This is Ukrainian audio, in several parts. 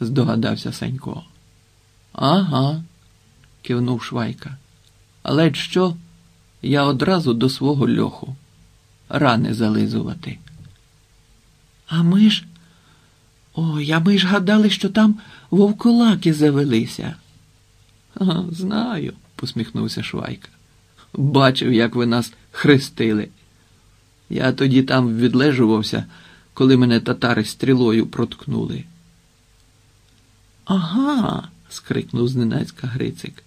здогадався Санько. Ага, кивнув Швайка. Але що? Я одразу до свого льоху. Рани зализувати. А ми ж. Ой, а ми ж гадали, що там вовкулаки завелися. Ага, знаю, посміхнувся Швайка. Бачив, як ви нас хрестили. Я тоді там відлежувався, коли мене татари стрілою проткнули. Ага, скрикнув зненацька Грицик.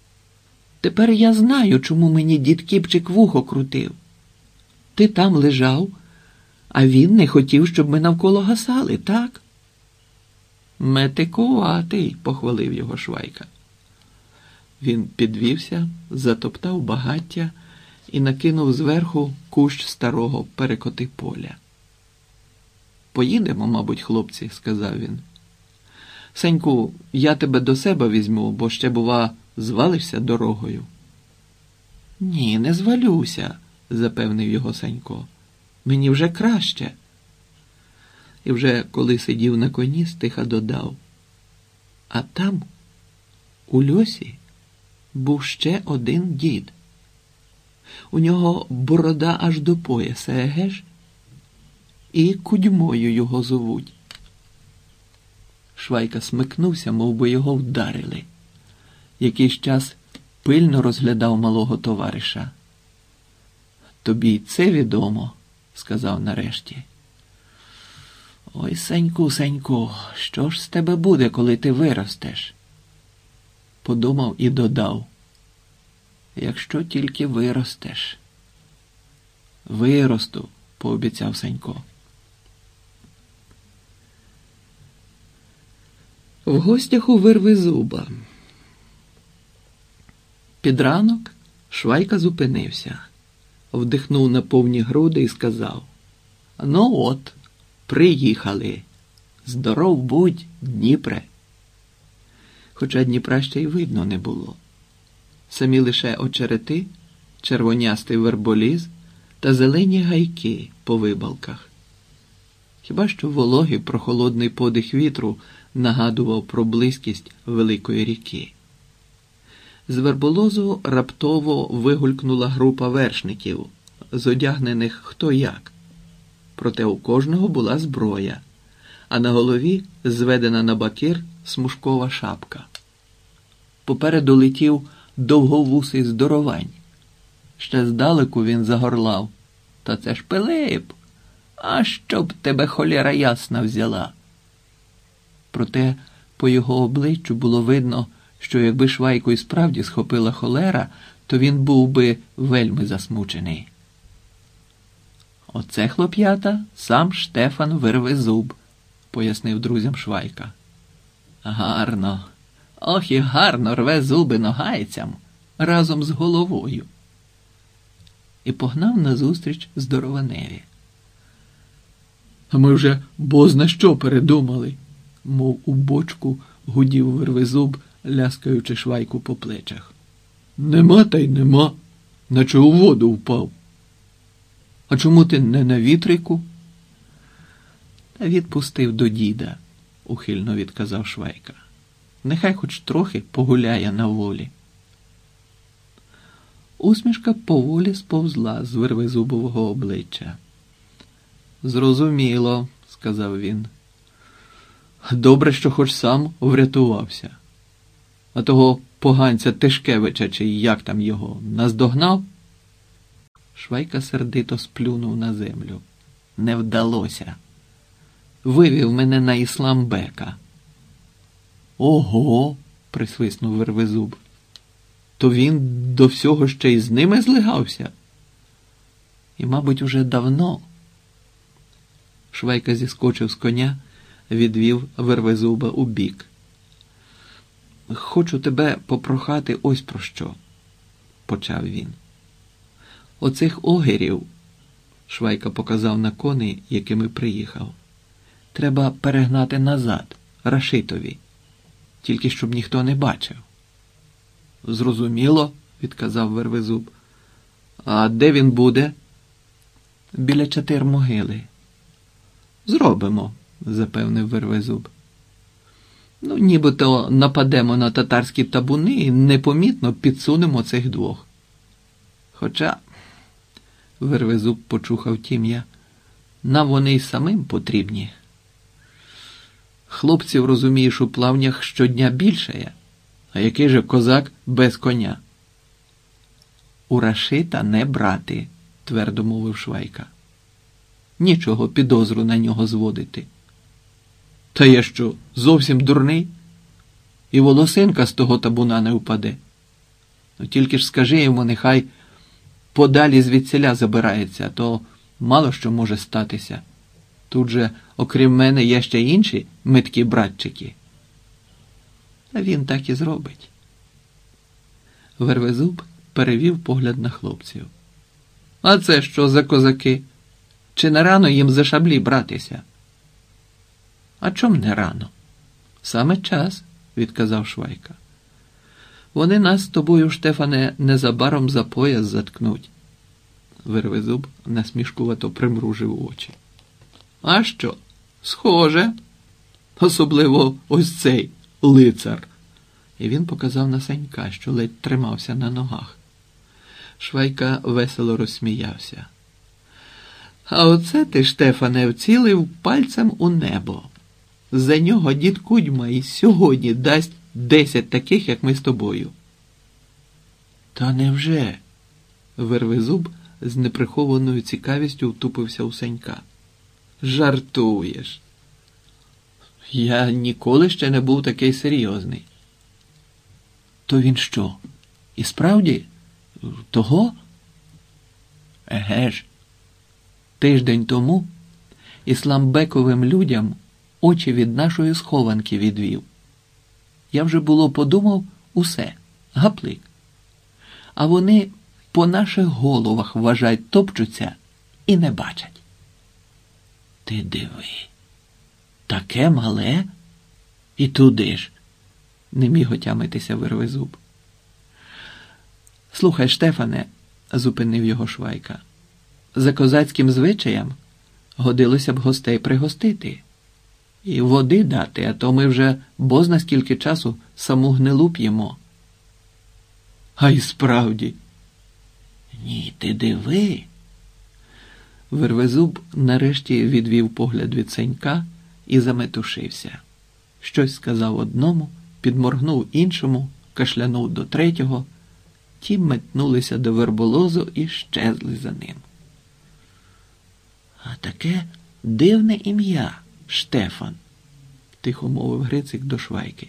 Тепер я знаю, чому мені дід Кіпчик вухо крутив. Ти там лежав, а він не хотів, щоб ми навколо гасали, так? Метикуватий, похвалив його Швайка. Він підвівся, затоптав багаття і накинув зверху кущ старого перекоти поля. Поїдемо, мабуть, хлопці, сказав він. Сеньку, я тебе до себе візьму, бо ще, бува, звалишся дорогою. Ні, не звалюся, запевнив його Сенько. Мені вже краще. І вже коли сидів на коні, стиха додав. А там, у льосі, був ще один дід. У нього борода аж до пояса, еге? І кудьмою його зовуть. Швайка смикнувся, мов би його вдарили. Якийсь час пильно розглядав малого товариша. Тобі це відомо, сказав нарешті. Ой, Сеньку, Сеньку, що ж з тебе буде, коли ти виростеш? Подумав і додав. Якщо тільки виростеш. Виросту, пообіцяв Сенько. В гостях у зуба. Під ранок Швайка зупинився, вдихнув на повні груди і сказав: Ну от, приїхали. Здоров будь, Дніпре. Хоча Дніпра ще й видно не було. Самі лише очерети, червонястий верболіз та зелені гайки по вибалках. Хіба що вологий прохолодний подих вітру нагадував про близькість великої ріки. З верболозу раптово вигулькнула група вершників, зодягнених хто як. Проте у кожного була зброя, а на голові зведена на бакир смужкова шапка. Попереду летів довговусий здоровань. Ще здалеку він загорлав. Та це ж Пилип. А щоб тебе холєра ясна взяла. Проте по його обличчю було видно, що якби швайку і справді схопила холера, то він був би вельми засмучений. Оце хлоп'ята сам Штефан вирве зуб, пояснив друзям Швайка. Гарно, ох і гарно рве зуби ногайцям разом з головою. І погнав назустріч здорованеві. Ми вже бозна що передумали, мов у бочку гудів вирвезуб, ляскаючи швайку по плечах. Нема та й нема, наче у воду впав. А чому ти не на вітрику? Та відпустив до діда, ухильно відказав Швайка. Нехай хоч трохи погуляє на волі. Усмішка поволі сповзла з вирвезубового обличчя. Зрозуміло, сказав він. Добре, що хоч сам врятувався. А того поганця Тишкевича, чи як там його, наздогнав? Швайка сердито сплюнув на землю. Не вдалося. Вивів мене на Ісламбека. Ого, присвиснув Вервезуб. То він до всього ще й з ними злигався. І, мабуть, уже давно. Швайка зіскочив з коня, відвів Вервезуба у бік. Хочу тебе попрохати ось про що, почав він. Оцих огерів, Швайка показав на коней, якими приїхав. Треба перегнати назад, Рашитові, тільки щоб ніхто не бачив. Зрозуміло, відказав Вервезуб. А де він буде? Біля чотир могили. Зробимо, запевнив Вервезуб. Ну, нібито нападемо на татарські табуни і непомітно підсунемо цих двох. Хоча, Вервезуб почухав тім'я, нам вони й самим потрібні. Хлопців, розумієш, у плавнях щодня більшає, а який же козак без коня? У Рашита не брати, твердо мовив Швайка. Нічого підозру на нього зводити. Та я що, зовсім дурний? І волосинка з того табуна не впаде. Ну тільки ж скажи йому, нехай подалі звідсіля забирається, то мало що може статися. Тут же, окрім мене, є ще інші меткі братчики. А він так і зробить. Вервезуб перевів погляд на хлопців. А це що за козаки? Чи не рано їм за шаблі братися? А чом не рано? Саме час, відказав Швайка. Вони нас з тобою, Штефане, незабаром за пояс заткнуть. Вервезуб насмішкувато примружив очі. А що? Схоже, особливо ось цей лицар. І він показав на Санька, що ледь тримався на ногах. Швайка весело розсміявся. А оце ти, Штефане, вцілив пальцем у небо. За нього дід Кудьма і сьогодні дасть десять таких, як ми з тобою. Та невже? Вервезуб з неприхованою цікавістю втупився у Санька. Жартуєш. Я ніколи ще не був такий серйозний. То він що? І справді того? Еге ж, тиждень тому ісламбековим людям очі від нашої схованки відвів. Я вже було подумав усе, гаплик. А вони по наших головах вважають, топчуться і не бачать. Ти диви, таке мале і туди ж, не міг отямитися вирвезуб. Слухай, Штефане, зупинив його Швайка, за козацьким звичаєм годилося б гостей пригостити і води дати, а то ми вже бозна скільки часу саму гнилу п'ємо. А й справді. Ні, ти диви. Вервезуб нарешті відвів погляд від Сенька і заметушився. Щось сказав одному, підморгнув іншому, кашлянув до третього, ті метнулися до верболозу і щезли за ним. А таке дивне ім'я Штефан, тихо мовив Грицик до Швайки.